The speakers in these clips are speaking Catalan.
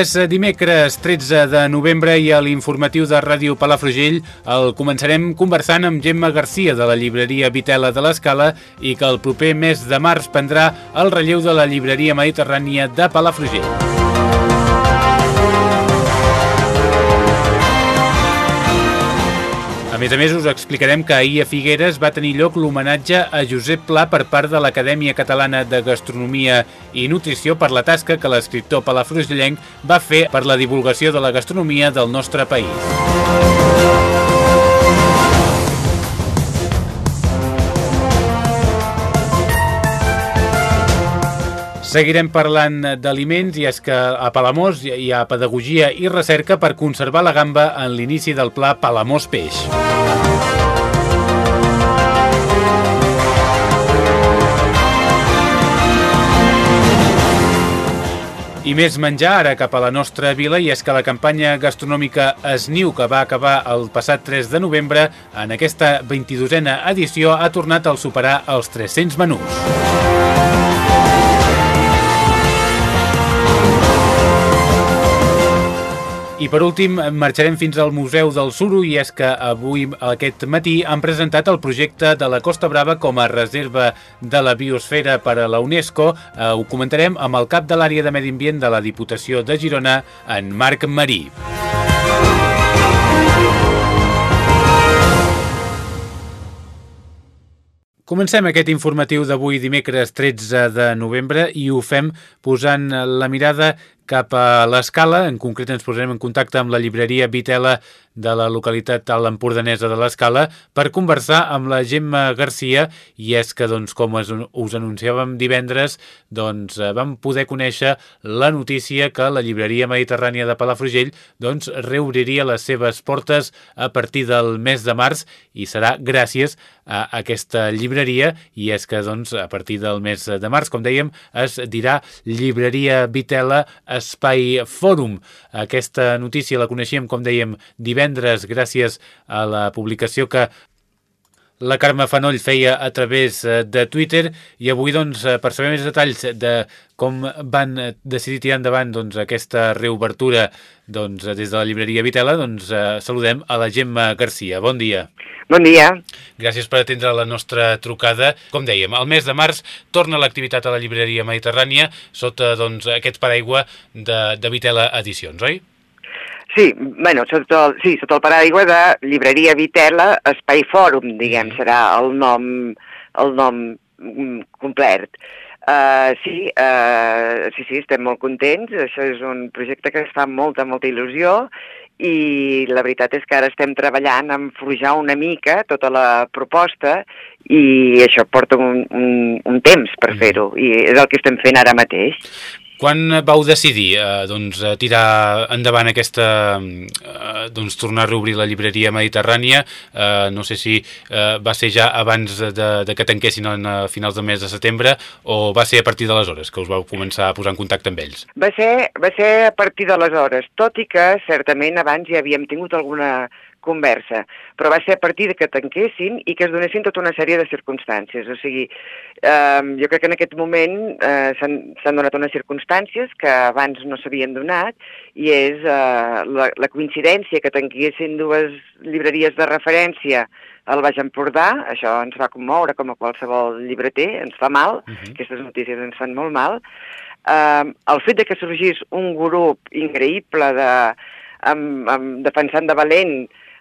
És dimecres 13 de novembre i a l'informatiu de Ràdio Palafrugell el començarem conversant amb Gemma Garcia de la llibreria Vitela de l'Escala i que el proper mes de març prendrà el relleu de la llibreria mediterrània de Palafrugell. Més a més, us explicarem que ahir a Figueres va tenir lloc l'homenatge a Josep Pla per part de l'Acadèmia Catalana de Gastronomia i Nutrició per la tasca que l'escriptor palafrugellenc va fer per la divulgació de la gastronomia del nostre país. Seguirem parlant d'aliments i és que a Palamós hi ha pedagogia i recerca per conservar la gamba en l'inici del pla Palamós Peix. I més menjar ara cap a la nostra vila i és que la campanya gastronòmica Esniu que va acabar el passat 3 de novembre en aquesta 22a edició ha tornat al superar els 300 menús. I per últim, marxarem fins al Museu del Suro i és que avui, aquest matí, han presentat el projecte de la Costa Brava com a reserva de la biosfera per a la UNESCO. Eh, ho comentarem amb el cap de l'àrea de Medi Ambient de la Diputació de Girona, en Marc Marí. Comencem aquest informatiu d'avui dimecres 13 de novembre i ho fem posant la mirada cap a l'escala. En concret ens posarem en contacte amb la llibreria Vitela de la localitat a l'Empordanesa de l'Escala per conversar amb la Gemma Garcia i és que, doncs, com us anunciàvem divendres, doncs, eh, vam poder conèixer la notícia que la llibreria mediterrània de Palafrugell doncs, reobriria les seves portes a partir del mes de març i serà gràcies a aquesta llibreria i és que doncs, a partir del mes de març, com dèiem, es dirà llibreria Vitela Espai Fòrum. Aquesta notícia la coneixíem, com dèiem, divendres gràcies a la publicació que la Carme Fanoll feia a través eh, de Twitter i avui, doncs, eh, per saber més detalls de com van decidir tirar endavant doncs, aquesta reobertura doncs, des de la llibreria Vitela, doncs, eh, saludem a la Gemma Garcia. Bon dia. Bon dia. Gràcies per atendre la nostra trucada. Com dèiem, el mes de març torna l'activitat a la llibreria Mediterrània sota doncs, aquest paraigua de, de Vitela Edicions, oi? Sí, bueno, sota el, sí, sota el paraigua de Llibreria Vitela Espai Fòrum, diguem, serà el nom, el nom mm, complet. Uh, sí, uh, sí, sí, estem molt contents. Això és un projecte que es fa molta, molta il·lusió i la veritat és que ara estem treballant en forjar una mica tota la proposta i això porta un, un, un temps per fer-ho i és el que estem fent ara mateix. Quan vau decidir eh, doncs, tirar endavant aquesta, eh, doncs, tornar a reobrir la llibreria mediterrània? Eh, no sé si eh, va ser ja abans de, de que tanquessin a finals del mes de setembre o va ser a partir d'aleshores que us vau començar a posar en contacte amb ells? Va ser, va ser a partir d'aleshores, tot i que certament abans ja havíem tingut alguna conversa, però va ser a partir de que tanquessin i que es donessin tota una sèrie de circumstàncies. O sigui, eh, jo crec que en aquest moment eh, s'han donat unes circumstàncies que abans no s'havien donat i és eh, la, la coincidència que tanquessin dues llibreries de referència al Baix Empordà, això ens va commoure com a qualsevol llibreter, ens fa mal, uh -huh. aquestes notícies ens fan molt mal. Eh, el fet de que sorgís un grup increïble de, amb, amb defensant de valent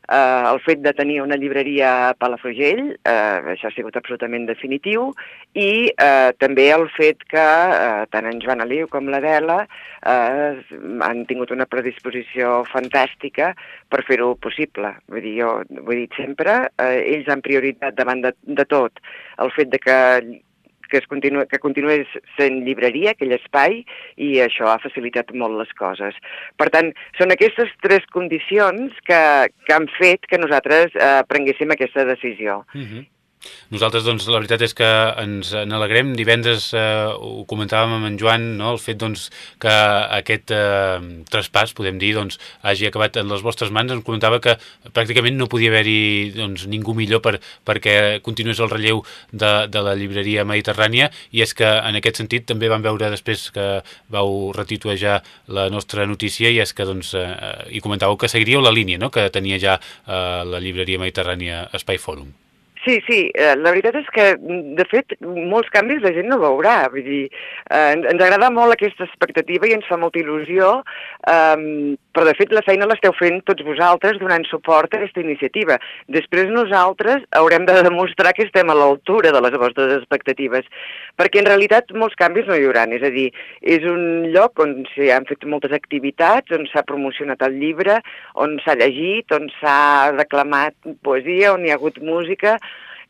eh, el fet de tenir una llibreria a Palafrugell, eh, això ha sigut absolutament definitiu, i eh, també el fet que eh, tant en Joan Aliu com l'Adela eh, han tingut una predisposició fantàstica per fer-ho possible. Vull dir, jo ho he dit sempre, eh, ells han prioritat davant de, de tot el fet de que que, es continua, que continués sent llibreria, aquell espai, i això ha facilitat molt les coses. Per tant, són aquestes tres condicions que, que han fet que nosaltres eh, prenguéssim aquesta decisió. Uh mhm. -huh. Nosaltres, doncs, la veritat és que ens n'alegrem. Divendres eh, ho comentàvem amb en Joan, no? el fet doncs, que aquest eh, traspàs, podem dir, doncs, hagi acabat en les vostres mans. Ens comentava que pràcticament no podia haver-hi doncs, ningú millor per, perquè continués el relleu de, de la llibreria mediterrània i és que en aquest sentit també vam veure després que vau retituejar la nostra notícia i és que doncs, eh, i comentàveu que seguiríeu la línia no? que tenia ja eh, la llibreria mediterrània Espai Fòrum. Sí, sí, eh, la veritat és que, de fet, molts canvis la gent no veurà. Vull dir, eh, ens agrada molt aquesta expectativa i ens fa molta il·lusió, eh, però, de fet, la feina l'esteu fent tots vosaltres donant suport a aquesta iniciativa. Després nosaltres haurem de demostrar que estem a l'altura de les vostres expectatives, perquè en realitat molts canvis no hi haurà. És a dir, és un lloc on s'hi han fet moltes activitats, on s'ha promocionat el llibre, on s'ha llegit, on s'ha declamat poesia, on hi ha hagut música,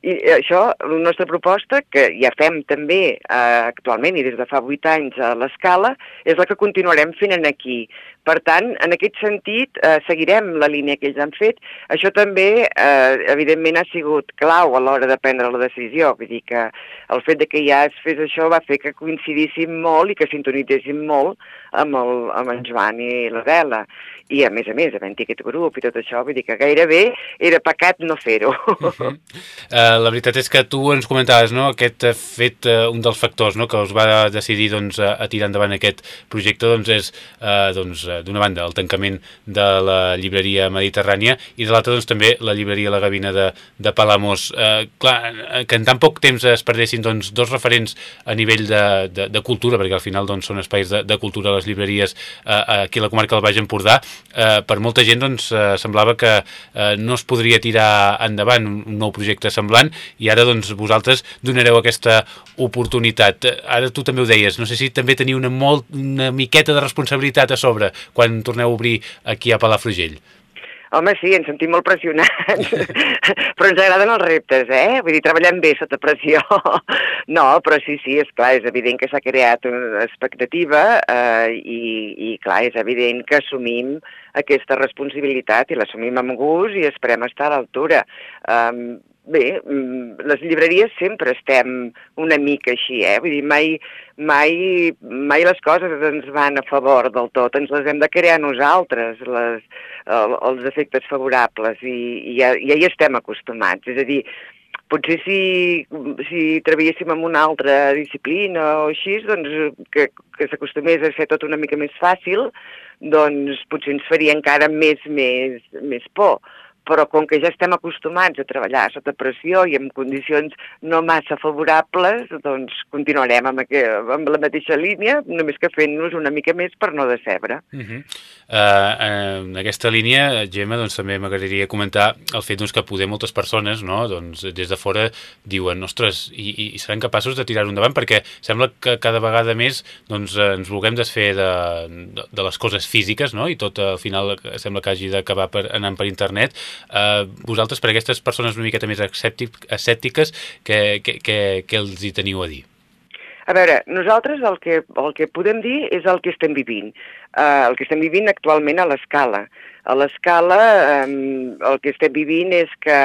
i això, la nostra proposta, que ja fem també eh, actualment i des de fa vuit anys a l'escala, és la que continuarem fent en aquí. Per tant, en aquest sentit, eh, seguirem la línia que ells han fet. Això també, eh, evidentment, ha sigut clau a l'hora de prendre la decisió. Vull dir que el fet de que ja es fes això va fer que coincidíssim molt i que sintonitzéssim molt amb, el, amb en Joan i l'Adela i a més a més, havent-hi aquest grup i tot això, vull dir que gairebé era pecat no fer-ho. Uh -huh. uh, la veritat és que tu ens comentaves, no?, aquest fet, uh, un dels factors, no?, que us va decidir, doncs, a, a tirar endavant aquest projecte, doncs, és, uh, doncs, d'una banda, el tancament de la llibreria mediterrània i de l'altra, doncs, també la llibreria La Gavina de, de Palamós. Uh, clar, que en tan poc temps es perdessin, doncs, dos referents a nivell de, de, de cultura, perquè al final, doncs, són espais de, de cultura les llibreries uh, aquí a la comarca del Baix Empordà, eh, per molta gent doncs, eh, semblava que eh, no es podria tirar endavant un nou projecte semblant i ara doncs, vosaltres donareu aquesta oportunitat. Ara tu també ho deies, no sé si també teniu una, molt, una miqueta de responsabilitat a sobre quan torneu a obrir aquí a Palafrugell. Home, sí, ens sentim molt pressionats, però ens agraden els reptes, eh? Vull dir, treballem bé sota pressió. no, però sí, sí, és clar, és evident que s'ha creat una expectativa eh, i, i, clar, és evident que assumim aquesta responsabilitat i l'assumim amb gust i esperem estar a l'altura. Um, Bé, mm, les llibreries sempre estem una mica així, eh? Vull dir, mai, mai, mai les coses ens van a favor del tot, ens les hem de crear nosaltres, les, el, els efectes favorables, i, i ja, ja hi estem acostumats. És a dir, potser si, si treballéssim en una altra disciplina o així, doncs que, que s'acostumés a ser tot una mica més fàcil, doncs potser ens faria encara més, més, més por però com que ja estem acostumats a treballar sota pressió i en condicions no massa favorables, doncs continuarem amb, aquest, amb la mateixa línia, només que fent-nos una mica més per no decebre. Uh -huh. uh, en aquesta línia, Gemma, doncs, també m'agradaria comentar el fet doncs, que poder moltes persones no, doncs, des de fora diuen, ostres, i, i seran capaços de tirar-ho endavant perquè sembla que cada vegada més doncs, ens vulguem desfer de, de, de les coses físiques no? i tot al final sembla que hagi d'acabar anant per internet eh, vosaltres, per aquestes persones una miqueta més escèptiques, què, què, què, què els hi teniu a dir? A veure, nosaltres el que, el que podem dir és el que estem vivint. Uh, el que estem vivint actualment a l'escala. A l'escala um, el que estem vivint és que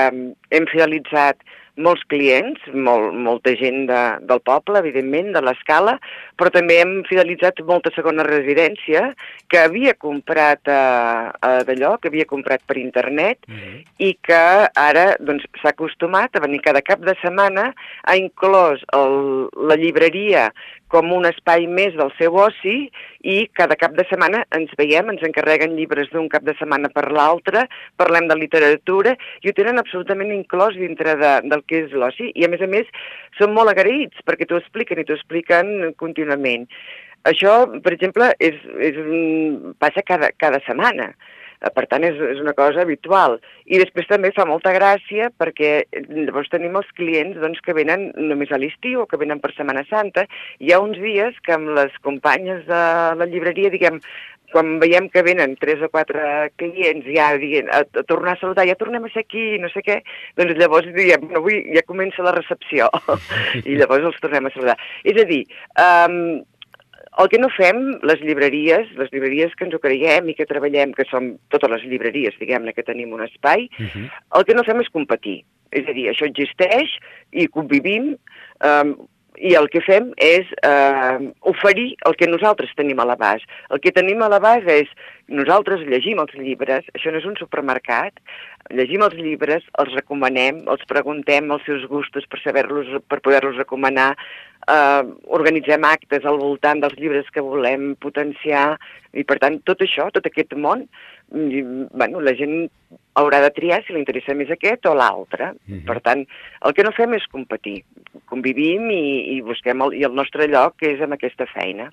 hem finalitzat molts clients, molt, molta gent de, del poble, evidentment, de l'escala, però també hem fidelitzat molta segona residència que havia comprat eh, eh, d'allò, que havia comprat per internet mm -hmm. i que ara s'ha doncs, acostumat a venir cada cap de setmana, ha inclòs el, la llibreria com un espai més del seu oci i cada cap de setmana ens veiem, ens encarreguen llibres d'un cap de setmana per l'altre, parlem de literatura i ho tenen absolutament inclòs dintre de, del que és l'oci i a més a més són molt agraïts perquè t'ho expliquen i t'ho expliquen contínuament. Això, per exemple, és, és passa cada, cada setmana. Eh, per tant, és, és una cosa habitual. I després també fa molta gràcia perquè llavors tenim els clients doncs, que venen només a l'estiu o que venen per Setmana Santa. Hi ha uns dies que amb les companyes de la llibreria, diguem, quan veiem que venen tres o quatre clients ja dient, a, a tornar a saludar, ja tornem a ser aquí, no sé què, doncs llavors diem, no, avui ja comença la recepció, i llavors els tornem a saludar. És a dir, um, el que no fem, les llibreries, les llibreries que ens ho creiem i que treballem, que som totes les llibreries, diguem-ne, que tenim un espai, uh -huh. el que no fem és competir. És a dir, això existeix i convivim, um, i el que fem és eh, oferir el que nosaltres tenim a l'abast. El que tenim a l'abast és nosaltres llegim els llibres, això no és un supermercat, llegim els llibres, els recomanem, els preguntem els seus gustos per saber-los, per poder-los recomanar, eh, organitzem actes al voltant dels llibres que volem potenciar i per tant tot això, tot aquest món, mm, bueno, la gent haurà de triar si li interessa més aquest o l'altre. Mhm. -huh. Per tant, el que no fem és competir. Convivim i, i busquem el, i el nostre lloc és amb aquesta feina.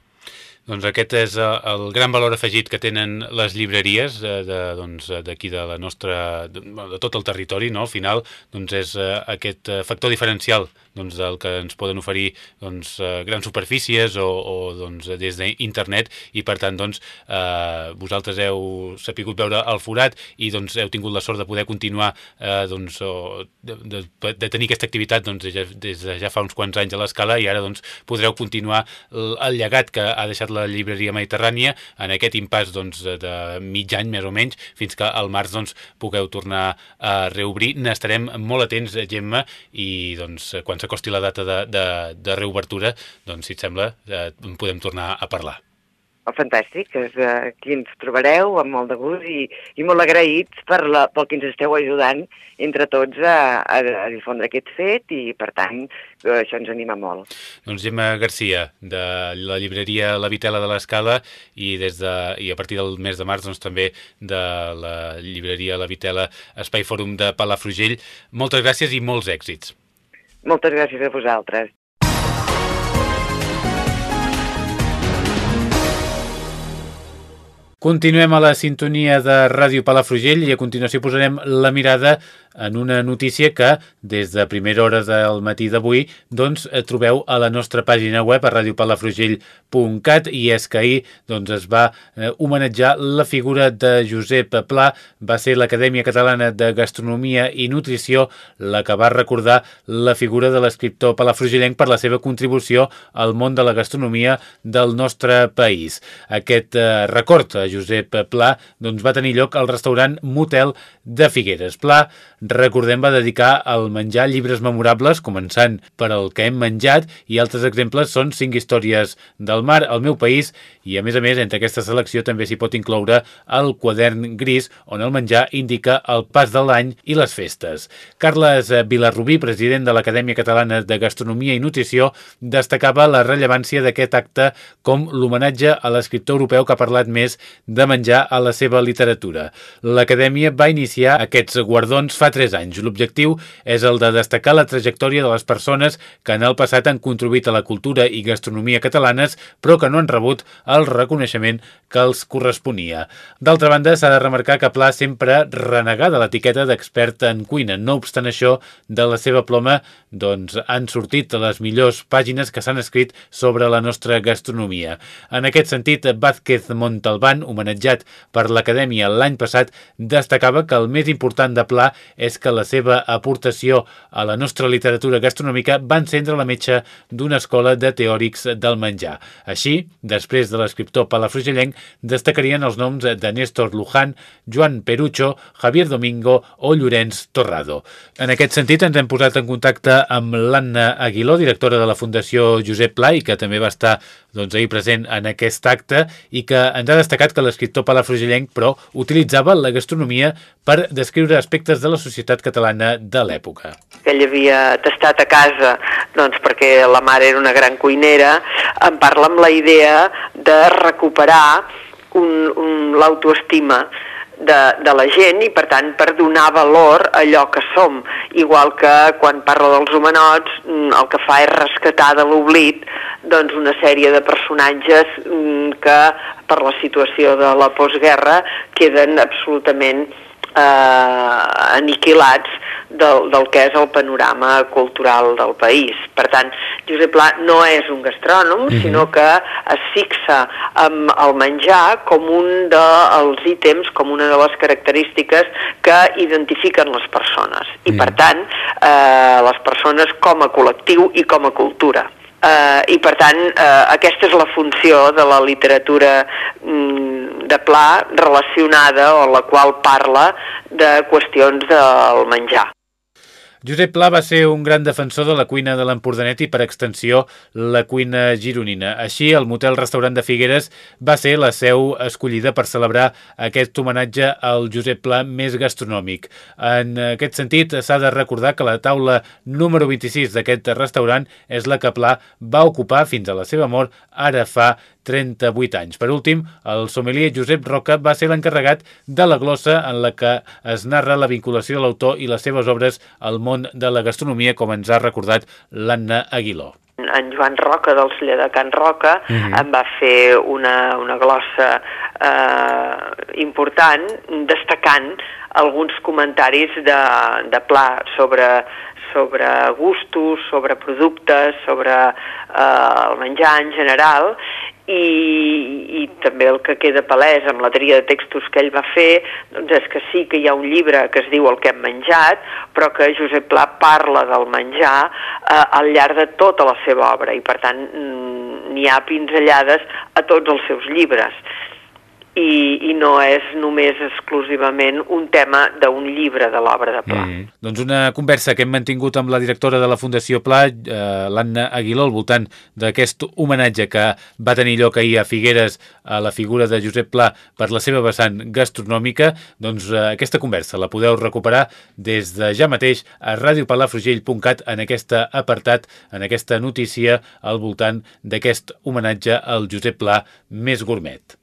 Doncs aquest és eh, el gran valor afegit que tenen les llibreries eh, d'aquí de, doncs, de la nostra, de, de tot el territori, no? Al final, doncs és eh, aquest factor diferencial doncs, del que ens poden oferir doncs, grans superfícies o, o doncs, des d'internet i per tant doncs, eh, vosaltres heu sapigut veure el forat i doncs, heu tingut la sort de poder continuar eh, doncs, o de, de, de tenir aquesta activitat doncs, des, de ja fa uns quants anys a l'escala i ara doncs, podreu continuar el llegat que ha deixat la llibreria mediterrània en aquest impàs doncs, de mig any més o menys fins que al març doncs, pugueu tornar a reobrir. N'estarem molt atents, Gemma, i doncs, quan s'acosti la data de, de, de reobertura, doncs, si et sembla, eh, podem tornar a parlar. Oh, fantàstic, és, eh, aquí ens trobareu amb molt de gust i, i molt agraïts per la, pel que ens esteu ajudant entre tots a, a, a difondre aquest fet i per tant això ens anima molt. Doncs Gemma Garcia de la llibreria La Vitela de l'Escala i des de, i a partir del mes de març doncs, també de la llibreria La Vitela Espai Fòrum de Palafrugell. Moltes gràcies i molts èxits. Moltes gràcies a vosaltres. Continuem a la sintonia de Ràdio Palafrugell i a continuació posarem la mirada en una notícia que des de primera hora del matí d'avui doncs trobeu a la nostra pàgina web a radiopalafrugell.cat i és que ahir doncs, es va eh, homenatjar la figura de Josep Pla va ser l'Acadèmia Catalana de Gastronomia i Nutrició la que va recordar la figura de l'escriptor palafrugellenc per la seva contribució al món de la gastronomia del nostre país. Aquest eh, record a Josep Pla doncs, va tenir lloc al restaurant Motel de Figueres. Pla, recordem, va dedicar al menjar llibres memorables, començant per el que hem menjat, i altres exemples són cinc històries del mar al meu país, i a més a més, entre aquesta selecció també s'hi pot incloure el quadern gris, on el menjar indica el pas de l'any i les festes. Carles Vilarrubí, president de l'Acadèmia Catalana de Gastronomia i Nutrició, destacava la rellevància d'aquest acte com l'homenatge a l'escriptor europeu que ha parlat més de menjar a la seva literatura. L'Acadèmia va iniciar aquests guardons fa 3 anys. L'objectiu és el de destacar la trajectòria de les persones que en el passat han contribuït a la cultura i gastronomia catalanes, però que no han rebut el reconeixement que els corresponia. D'altra banda, s'ha de remarcar que Pla sempre renegà de l'etiqueta d'expert en cuina. No obstant això, de la seva ploma doncs, han sortit les millors pàgines que s'han escrit sobre la nostra gastronomia. En aquest sentit, Vázquez Montalbán, homenatjat per l'Acadèmia l'any passat, destacava que el més important de Pla és que la seva aportació a la nostra literatura gastronòmica va encendre la metxa d'una escola de teòrics del menjar. Així, després de l'escriptor palafrugellenc, destacarien els noms de Néstor Luján, Joan Perucho, Javier Domingo o Llorenç Torrado. En aquest sentit, ens hem posat en contacte amb l'Anna Aguiló, directora de la Fundació Josep Pla i que també va estar doncs, ahir present en aquest acte i que ens ha destacat que l'escriptor palafrugellenc, però, utilitzava la gastronomia per descriure aspectes de la societat catalana de l'època. Ell havia tastat a casa, doncs perquè la mare era una gran cuinera, em parla amb la idea de recuperar un, l'autoestima de, de la gent i per tant per donar valor a allò que som igual que quan parla dels humanots el que fa és rescatar de l'oblit doncs, una sèrie de personatges mm, que per la situació de la postguerra queden absolutament eh, aniquilats del, del que és el panorama cultural del país. Per tant, Josep Pla no és un gastrònom, mm -hmm. sinó que es fixa amb el menjar com un dels ítems, com una de les característiques que identifiquen les persones. I, mm. per tant, eh, les persones com a col·lectiu i com a cultura. Uh, I per tant, uh, aquesta és la funció de la literatura mm, de Pla relacionada o la qual parla de qüestions del menjar. Josep Pla va ser un gran defensor de la cuina de l'Empordanet i, per extensió, la cuina gironina. Així, el motel-restaurant de Figueres va ser la seu escollida per celebrar aquest homenatge al Josep Pla més gastronòmic. En aquest sentit, s'ha de recordar que la taula número 26 d'aquest restaurant és la que Pla va ocupar fins a la seva mort ara fa 38 anys. Per últim, el sommelier Josep Roca va ser l'encarregat de la glossa en la que es narra la vinculació de l'autor i les seves obres al món de la gastronomia, com ens ha recordat l'Anna Aguiló en Joan Roca del celler de Can Roca uh mhm. -huh. em va fer una, una glossa eh, important destacant alguns comentaris de, de pla sobre, sobre gustos, sobre productes, sobre eh, el menjar en general i, i també el que queda palès amb la tria de textos que ell va fer doncs és que sí que hi ha un llibre que es diu El que hem menjat, però que Josep Pla parla del menjar eh, al llarg de tota la seva obra. I per tant mm, n'hi ha pinzellades a tots els seus llibres i, i no és només exclusivament un tema d'un llibre de l'obra de Pla. Mm. Doncs una conversa que hem mantingut amb la directora de la Fundació Pla, eh, l'Anna Aguiló, al voltant d'aquest homenatge que va tenir lloc ahir a Figueres a la figura de Josep Pla per la seva vessant gastronòmica. Doncs eh, aquesta conversa la podeu recuperar des de ja mateix a radiopalafrugell.cat en aquest apartat, en aquesta notícia al voltant d'aquest homenatge al Josep Pla més gourmet.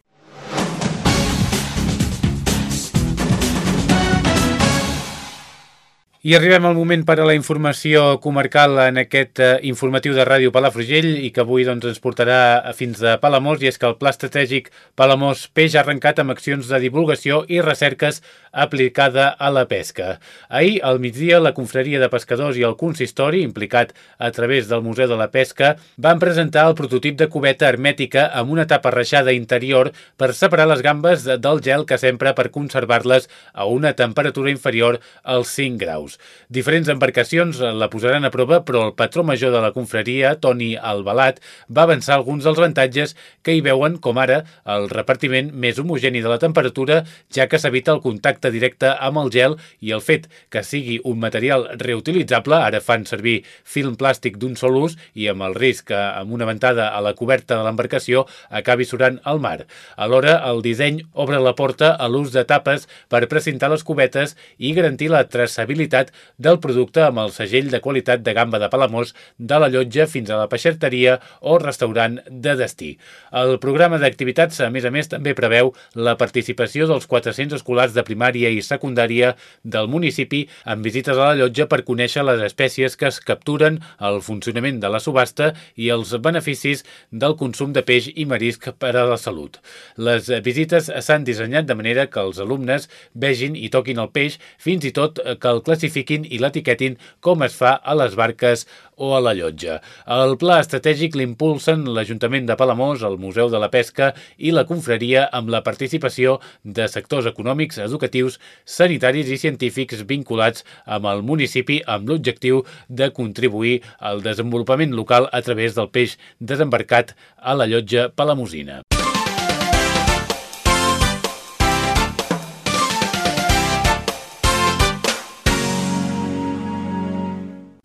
I arribem al moment per a la informació comarcal en aquest eh, informatiu de Ràdio Palafrugell i que avui doncs, ens portarà fins a Palamós i és que el Pla Estratègic Palamós Peix ha arrencat amb accions de divulgació i recerques aplicada a la pesca. Ahir, al migdia, la Confraria de Pescadors i el Consistori, implicat a través del Museu de la Pesca, van presentar el prototip de cubeta hermètica amb una tapa reixada interior per separar les gambes del gel que sempre per conservar-les a una temperatura inferior als 5 graus. Diferents embarcacions la posaran a prova, però el patró major de la confraria, Toni Albalat, va avançar alguns dels avantatges que hi veuen, com ara el repartiment més homogeni de la temperatura, ja que s'evita el contacte directe amb el gel i el fet que sigui un material reutilitzable, ara fan servir film plàstic d'un sol ús i amb el risc que amb una ventada a la coberta de l'embarcació acabi surant al mar. Alhora, el disseny obre la porta a l'ús de tapes per precintar les cubetes i garantir la traçabilitat del producte amb el segell de qualitat de gamba de Palamós de la llotja fins a la peixerteria o restaurant de destí. El programa d'activitats, a més a més, també preveu la participació dels 400 escolars de primària i secundària del municipi amb visites a la llotja per conèixer les espècies que es capturen, el funcionament de la subhasta i els beneficis del consum de peix i marisc per a la salut. Les visites s'han dissenyat de manera que els alumnes vegin i toquin el peix, fins i tot que el classifiquin i l'etiquetin com es fa a les barques o a la llotja. El pla estratègic l'impulsen l'Ajuntament de Palamós, el Museu de la Pesca i la Confraria amb la participació de sectors econòmics, educatius, sanitaris i científics vinculats amb el municipi amb l'objectiu de contribuir al desenvolupament local a través del peix desembarcat a la llotja palamosina.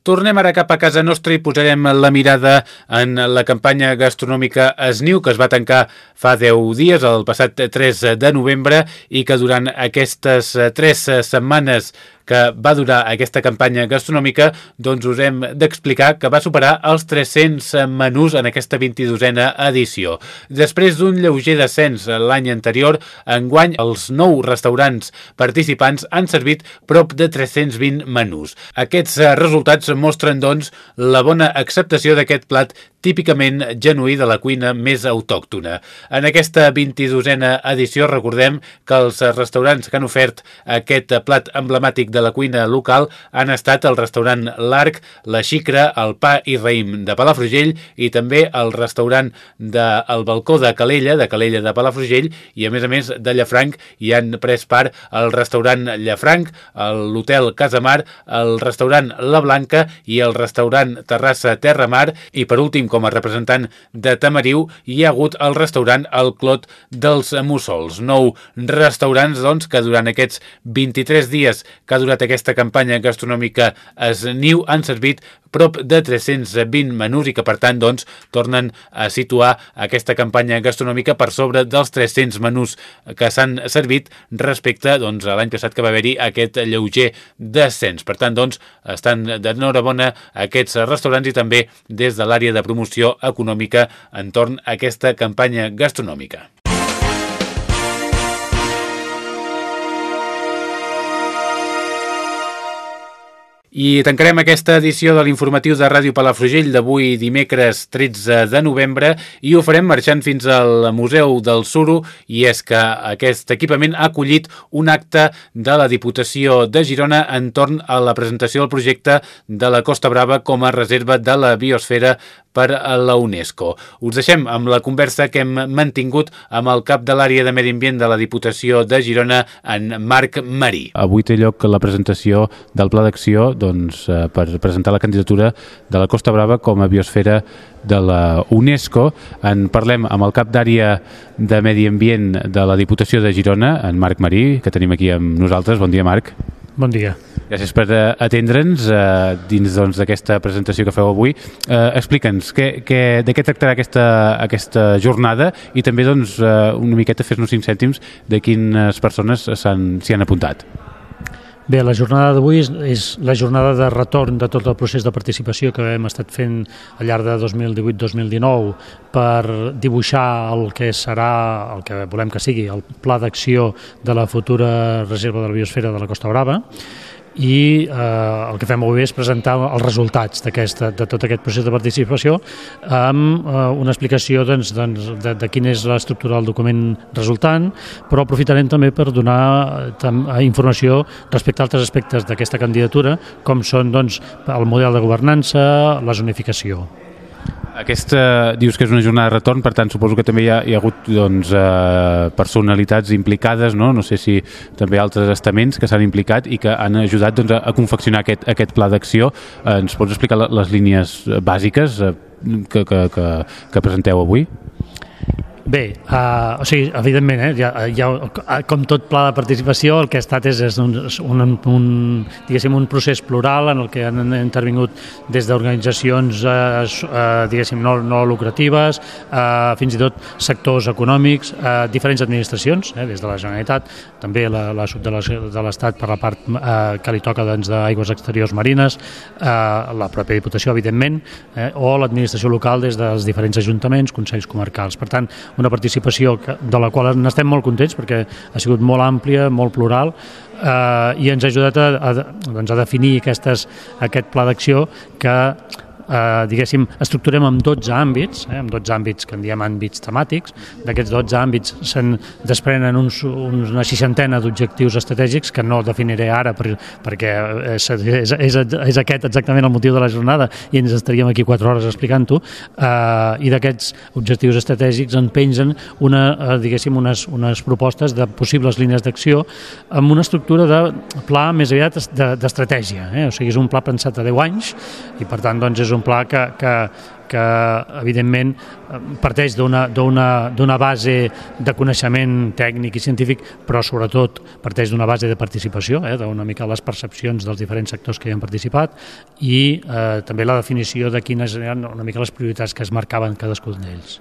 Tornem ara cap a casa nostra i posarem la mirada en la campanya gastronòmica Esniu, que es va tancar fa 10 dies, el passat 3 de novembre, i que durant aquestes 3 setmanes que va durar aquesta campanya gastronòmica, doncs us hem d'explicar que va superar els 300 menús en aquesta 22a edició. Després d'un lleuger descens l'any anterior, enguany els nou restaurants participants han servit prop de 320 menús. Aquests resultats mostren, doncs, la bona acceptació d'aquest plat típicament genuí de la cuina més autòctona. En aquesta 22a edició recordem que els restaurants que han ofert aquest plat emblemàtic de la cuina local han estat el restaurant L'Arc, La Xicra, el Pa i Raïm de Palafrugell i també el restaurant del de Balcó de Calella, de Calella de Palafrugell i a més a més de Llafranc hi han pres part el restaurant Llafranc, l'hotel Casamar, el restaurant La Blanca i el restaurant Terrassa Terra Mar i per últim com a representant de Tamariu hi ha hagut el restaurant El Clot dels Mussols. Nou restaurants doncs, que durant aquests 23 dies que durat aquesta campanya gastronòmica es niu han servit prop de 320 menús i que per tant doncs, tornen a situar aquesta campanya gastronòmica per sobre dels 300 menús que s'han servit respecte doncs, a l'any passat que va haver-hi aquest lleuger descens. Per tant, doncs, estan d'enhorabona aquests restaurants i també des de l'àrea de promoció econòmica entorn a aquesta campanya gastronòmica. I tancarem aquesta edició de l'informatiu de Ràdio Palafrugell d'avui dimecres 13 de novembre i ho farem marxant fins al Museu del Suro i és que aquest equipament ha acollit un acte de la Diputació de Girona entorn a la presentació del projecte de la Costa Brava com a reserva de la biosfera per a la UNESCO. Us deixem amb la conversa que hem mantingut amb el cap de l'àrea de Medi Ambient de la Diputació de Girona, en Marc Marí. Avui té lloc la presentació del Pla d'Acció doncs, eh, per presentar la candidatura de la Costa Brava com a biosfera de la UNESCO. En parlem amb el cap d'àrea de Medi Ambient de la Diputació de Girona, en Marc Marí, que tenim aquí amb nosaltres. Bon dia, Marc. Bon dia. Gràcies per uh, atendre'ns uh, dins doncs, d'aquesta doncs, presentació que feu avui. Uh, Explica'ns de què tractarà aquesta, aquesta jornada i també doncs, uh, una miqueta fes-nos cinc cèntims de quines persones s'hi han apuntat. Bé, la jornada d'avui és, és la jornada de retorn de tot el procés de participació que hem estat fent al llarg de 2018-2019 per dibuixar el que serà, el que volem que sigui, el pla d'acció de la futura reserva de la biosfera de la Costa Brava i eh, el que fem avui és presentar els resultats de tot aquest procés de participació amb eh, una explicació doncs, doncs, de, de quina és l'estructura del document resultant, però aprofitarem també per donar eh, tam, eh, informació respecte a altres aspectes d'aquesta candidatura, com són doncs, el model de governança, la zonificació. Aquesta dius que és una jornada de retorn, per tant suposo que també hi ha, hi ha hagut doncs, eh, personalitats implicades, no? no sé si també altres estaments que s'han implicat i que han ajudat doncs, a, a confeccionar aquest, aquest pla d'acció. Eh, ens pots explicar les línies bàsiques eh, que, que, que, que presenteu avui? Bé, uh, o sigui, evidentment, eh, ja, ja, com tot pla de participació, el que ha estat és, és un, un, un, diguéssim, un procés plural en el que han intervingut des d'organitzacions uh, uh, diguéssim, no, no lucratives, uh, fins i tot sectors econòmics, uh, diferents administracions, eh, des de la Generalitat, també la, la sud de l'Estat per la part uh, que li toca doncs, d'aigües doncs, exteriors marines, uh, la pròpia Diputació, evidentment, eh, o l'administració local des dels diferents ajuntaments, consells comarcals. Per tant, una participació que, de la qual n'estem molt contents perquè ha sigut molt àmplia, molt plural eh, i ens ha ajudat a, a, doncs a definir aquestes, aquest pla d'acció que eh, diguéssim, estructurem en 12 àmbits, eh, en 12 àmbits que en diem àmbits temàtics. D'aquests 12 àmbits se'n desprenen uns, una seixantena d'objectius estratègics que no definiré ara per, perquè és, és, és, és aquest exactament el motiu de la jornada i ens estaríem aquí 4 hores explicant-ho. Eh, I d'aquests objectius estratègics en pengen una, eh, diguéssim, unes, unes propostes de possibles línies d'acció amb una estructura de pla més aviat d'estratègia. Eh? O sigui, és un pla pensat a 10 anys i per tant doncs, és un pla que, que, que evidentment parteix d'una base de coneixement tècnic i científic, però sobretot parteix d'una base de participació, eh, d'una mica les percepcions dels diferents sectors que hi han participat i eh, també la definició de quines eren una mica les prioritats que es marcaven cadascun d'ells.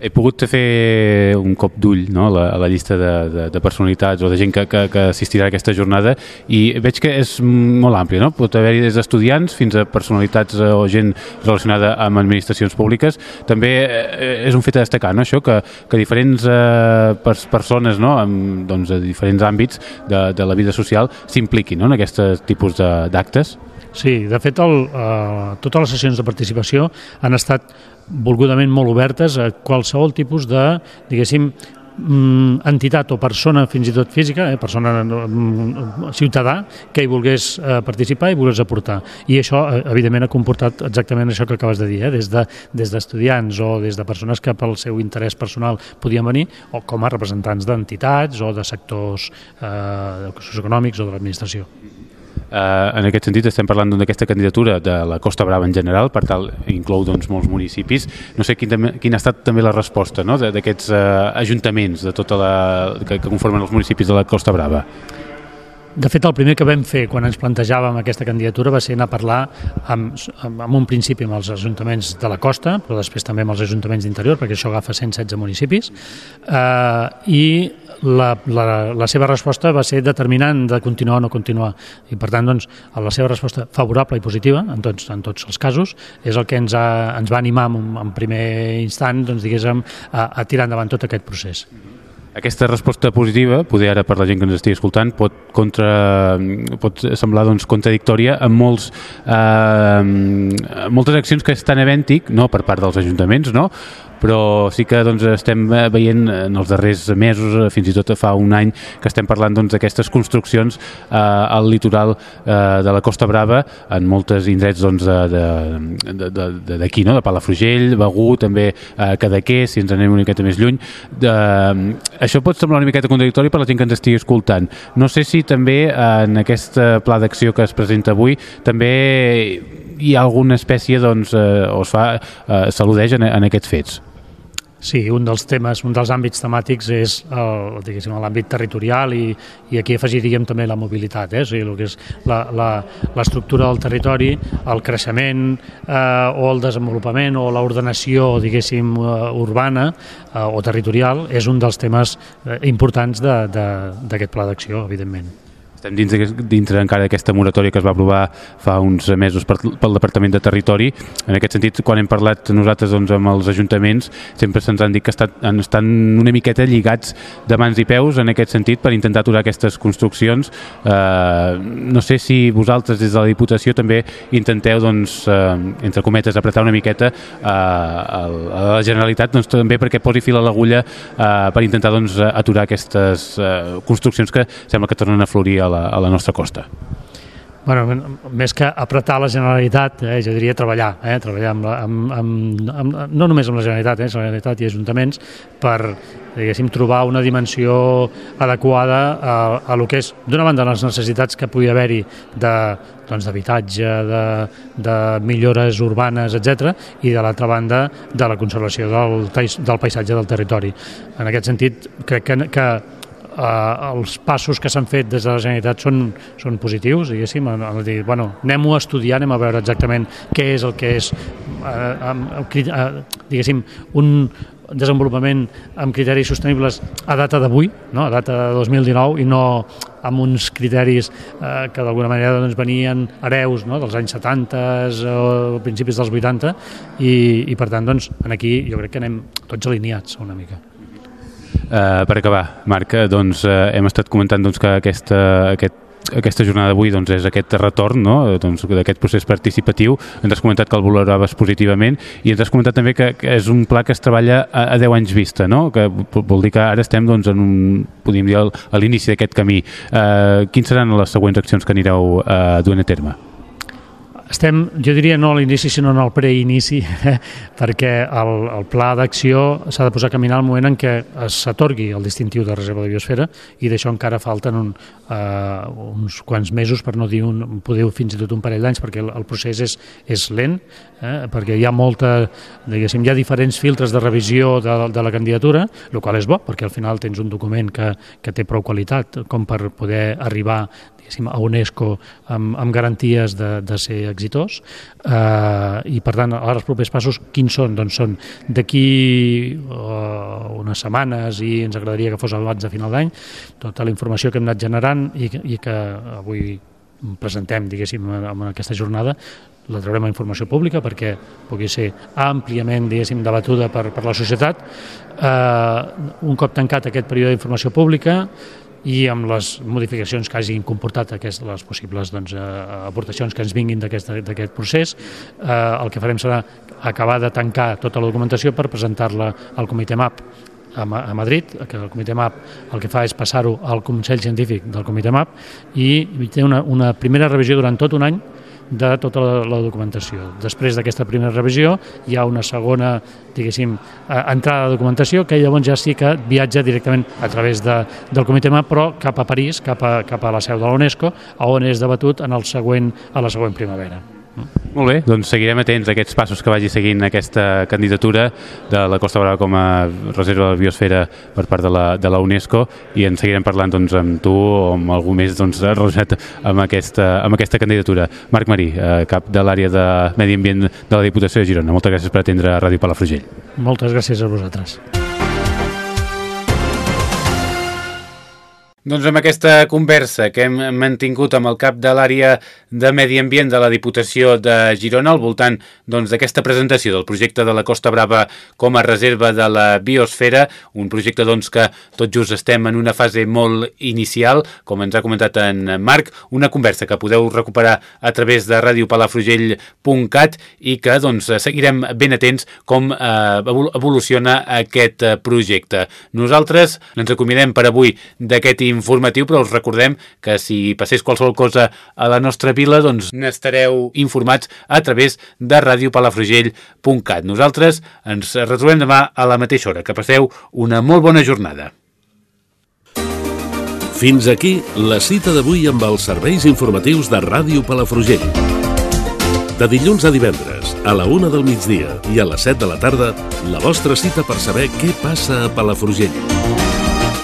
He pogut fer un cop d'ull no, a, la, a la llista de, de, de personalitats o de gent que, que, que assistirà a aquesta jornada i veig que és molt àmplia, no? pot haver-hi des d'estudiants fins a personalitats eh, o gent relacionada amb administracions públiques. També eh, és un fet a destacar, no? això, que, que diferents eh, pers persones no? amb, doncs, a diferents àmbits de, de la vida social s'impliquin no? en aquest tipus d'actes. Sí, de fet, el, eh, totes les sessions de participació han estat volgudament molt obertes a qualsevol tipus de, diguéssim, mm, entitat o persona fins i tot física, eh, persona mm, ciutadà, que hi volgués eh, participar i volgués aportar. I això, eh, evidentment, ha comportat exactament això que acabes de dir, eh, des d'estudiants de, o des de persones que pel seu interès personal podien venir, o com a representants d'entitats o de sectors eh, socioeconòmics o de l'administració. Eh, en aquest sentit estem parlant d'aquesta candidatura de la Costa Brava en general, per tal inclou doncs, molts municipis. No sé quin, quin ha estat també la resposta no? d'aquests eh, ajuntaments de tota la, que, que conformen els municipis de la Costa Brava. De fet, el primer que vam fer quan ens plantejàvem aquesta candidatura va ser anar a parlar amb, amb, amb un principi amb els ajuntaments de la costa, però després també amb els ajuntaments d'interior, perquè això agafa 116 municipis, eh, i la, la, la seva resposta va ser determinant de continuar o no continuar. I per tant, doncs, la seva resposta favorable i positiva, en tots, en tots els casos, és el que ens, ha, ens va animar en, en primer instant doncs, diguéssim, a, a tirar endavant tot aquest procés. Aquesta resposta positiva, poder ara per la gent que ens estigui escoltant, pot, contra, pot semblar doncs, contradictòria amb molts, eh, moltes accions que estan havent-hi, no per part dels ajuntaments, no? Però sí que doncs, estem eh, veient en els darrers mesos, eh, fins i tot fa un any, que estem parlant doncs, d'aquestes doncs, construccions eh, al litoral eh, de la Costa Brava, en moltes indrets doncs, d'aquí, no? de Palafrugell, Begú, també eh, Cadaquer, si ens anem una miqueta més lluny. De, això pot semblar una miqueta contradictori per la gent que ens estigui escoltant. No sé si també en aquest pla d'acció que es presenta avui també hi ha alguna espècie doncs, eh, o es fa, eh, s'al·ludeix en, en aquests fets. Sí, un dels temes, un dels àmbits temàtics és l'àmbit territorial i, i aquí afegiríem també la mobilitat, eh? o sigui, el que és l'estructura del territori, el creixement eh, o el desenvolupament o l'ordenació, diguéssim, uh, urbana eh, o territorial és un dels temes eh, importants d'aquest pla d'acció, evidentment. Estem dins, dintre encara d'aquesta moratòria que es va aprovar fa uns mesos per, pel Departament de Territori. En aquest sentit, quan hem parlat nosaltres doncs, amb els ajuntaments, sempre se'ns han dit que estat, estan una miqueta lligats de mans i peus en aquest sentit per intentar aturar aquestes construccions. Eh, no sé si vosaltres des de la Diputació també intenteu, doncs, eh, entre cometes, apretar una miqueta eh, a la Generalitat doncs, també perquè posi fil a l'agulla eh, per intentar doncs, aturar aquestes eh, construccions que sembla que tornen a florir la, a la nostra costa? Bueno, més que apretar la Generalitat, eh, jo diria treballar, eh, treballar amb, la, amb, amb, amb, no només amb la Generalitat, eh, la Generalitat i ajuntaments, per diguéssim, trobar una dimensió adequada a, a lo que és, d'una banda, les necessitats que pugui haver-hi de doncs, d'habitatge, de, de millores urbanes, etc i de l'altra banda de la conservació del, del paisatge del territori. En aquest sentit, crec que, que eh, els passos que s'han fet des de la Generalitat són, són positius, diguéssim, en, en dir, bueno, anem-ho a estudiar, anem a veure exactament què és el que és, eh, eh, diguéssim, un desenvolupament amb criteris sostenibles a data d'avui, no? a data de 2019, i no amb uns criteris eh, que d'alguna manera doncs, venien hereus no? dels anys 70 o principis dels 80 i, i per tant doncs, aquí jo crec que anem tots alineats una mica. Uh, per acabar, Marc, eh, doncs, uh, hem estat comentant doncs, que aquesta, aquest aquesta jornada d'avui doncs, és aquest retorn no? doncs, d'aquest procés participatiu. Ens has comentat que el valoraves positivament i ens has comentat també que, que és un pla que es treballa a, a 10 anys vista, no? que vol dir que ara estem doncs, en un, podríem dir, a l'inici d'aquest camí. Uh, quins seran les següents accions que anireu uh, duent a terme? Estem, jo diria, no a l'inici, sinó en el preinici, eh? perquè el, el pla d'acció s'ha de posar a caminar al moment en què s'atorgui el distintiu de reserva de biosfera i d'això encara falten un, uh, uns quants mesos, per no dir un, podeu fins i tot un parell d'anys, perquè el, el procés és, és lent, eh? perquè hi ha molta, diguéssim, hi ha diferents filtres de revisió de, de la candidatura, el qual és bo, perquè al final tens un document que, que té prou qualitat com per poder arribar a UNESCO amb, amb garanties de, de ser exitós eh, i per tant ara els propers passos quins són? Doncs són d'aquí uh, unes setmanes i ens agradaria que fos abans de final d'any tota la informació que hem anat generant i, i que avui presentem, diguéssim, en aquesta jornada, la traurem a informació pública perquè pugui ser àmpliament, diguéssim, debatuda per, per la societat. Eh, un cop tancat aquest període d'informació pública, i amb les modificacions que hagin comportat aquests, les possibles doncs, eh, aportacions que ens vinguin d'aquest procés, eh, el que farem serà acabar de tancar tota la documentació per presentar-la al comitè MAP a, a Madrid, que el comitè MAP el que fa és passar-ho al Consell Científic del comitè MAP i té una, una primera revisió durant tot un any de tota la, la documentació. Després d'aquesta primera revisió hi ha una segona, diguéssim, entrada de documentació que llavors ja sí que viatja directament a través de, del comitè MAP, però cap a París, cap a, cap a la seu de la UNESCO, on és debatut en el següent, a la següent primavera. Molt bé, doncs seguirem atents a aquests passos que vagi seguint aquesta candidatura de la Costa Brava com a reserva de la biosfera per part de la, de la UNESCO i en seguirem parlant doncs, amb tu o amb algú més doncs, relacionat amb aquesta, amb aquesta candidatura. Marc Marí, eh, cap de l'àrea de Medi Ambient de la Diputació de Girona. Moltes gràcies per atendre Ràdio Palafrugell. Moltes gràcies a vosaltres. Doncs amb aquesta conversa que hem mantingut amb el cap de l'àrea de Medi Ambient de la Diputació de Girona al voltant doncs, d'aquesta doncs, presentació del projecte de la Costa Brava com a reserva de la biosfera, un projecte doncs, que tot just estem en una fase molt inicial, com ens ha comentat en Marc, una conversa que podeu recuperar a través de radiopalafrugell.cat i que doncs, seguirem ben atents com eh, evoluciona aquest projecte. Nosaltres ens acomidem per avui d'aquest informatiu, però us recordem que si passés qualsevol cosa a la nostra vila, doncs n'estareu informats a través de radiopalafrugell.cat. Nosaltres ens retrobem demà a la mateixa hora. Que passeu una molt bona jornada. Fins aquí la cita d'avui amb els serveis informatius de Ràdio Palafrugell. De dilluns a divendres, a la una del migdia i a les 7 de la tarda, la vostra cita per saber què passa a Palafrugell.